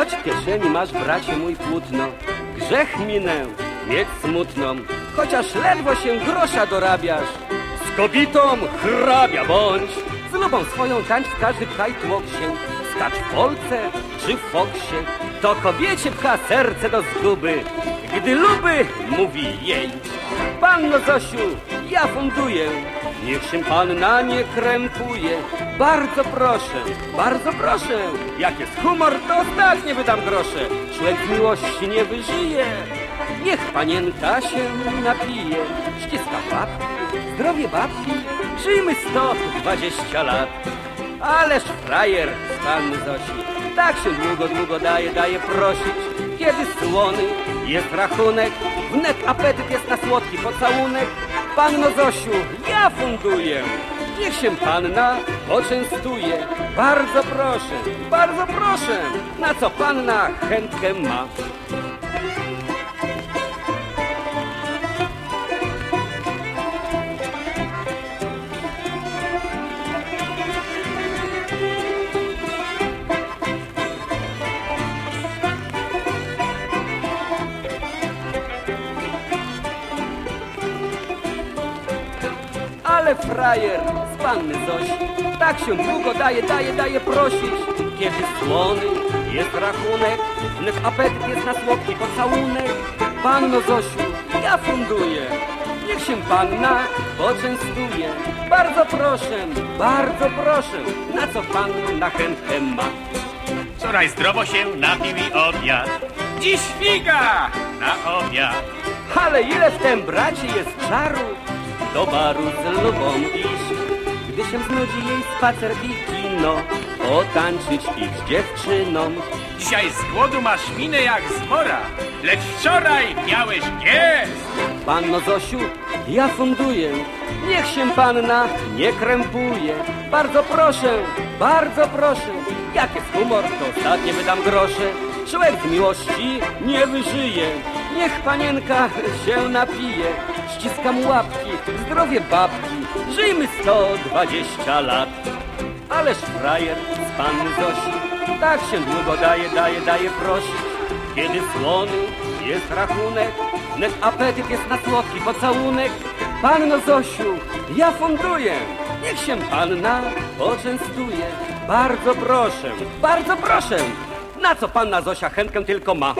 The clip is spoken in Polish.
Choć w kieszeni masz, bracie mój, płótno, grzech minę mieć smutną, chociaż ledwo się grosza dorabiasz. Z kobietą hrabia bądź, z lubą swoją tańcz w każdy kraj tłok się, skacz w Polce czy w Foksie, to kobiecie pcha serce do zguby, gdy luby mówi jej. Panno Zosiu, ja funduję, niech się pan na nie krępuje. Bardzo proszę, bardzo proszę, jak jest humor, to tak nie wydam grosze. Człowiek miłości nie wyżyje. Niech panienka się napije, ściska babki, zdrowie babki, żyjmy 120 lat. Ależ frajer z panny Zosi, tak się długo, długo daje, daje prosić. Kiedy słony jest rachunek, wnet apetyt jest na słodki pocałunek. Panno Zosiu, ja funduję, niech się panna poczęstuje. Bardzo proszę, bardzo proszę, na co panna chętkę ma. Ale frajer z panny Zosi tak się długo daje, daje, daje prosić. Kiedy słony jest rachunek, wnet apetyt jest na słodki pocałunek. Panno Zosiu, ja funduję, niech się panna poczęstuje. Bardzo proszę, bardzo proszę, na co pan na chętkę ma? Wczoraj zdrowo się napił i obiad. Dziś figa na obiad. Ale ile w tym bracie jest czaru, do baru z lubą iść. Gdy się znudzi jej spacer i kino, potańczyć i z dziewczyną. Dzisiaj z głodu masz minę jak zmora, lecz wczoraj miałeś gest. Panno Zosiu, ja funduję, niech się panna nie krępuje. Bardzo proszę, bardzo proszę, jak jest humor, to ostatnie wydam grosze. Człowiek miłości nie wyżyje, niech panienka się napije. Ściskam łapki, zdrowie babki, żyjmy 120 lat. Ależ frajer z panny Zosi, tak się długo daje, daje, daje prosić. Kiedy słony jest rachunek, wnet apetyt jest na słodki pocałunek. Panno Zosiu, ja funduję, niech się panna poczęstuje. Bardzo proszę, bardzo proszę, na co panna Zosia chętkę tylko ma.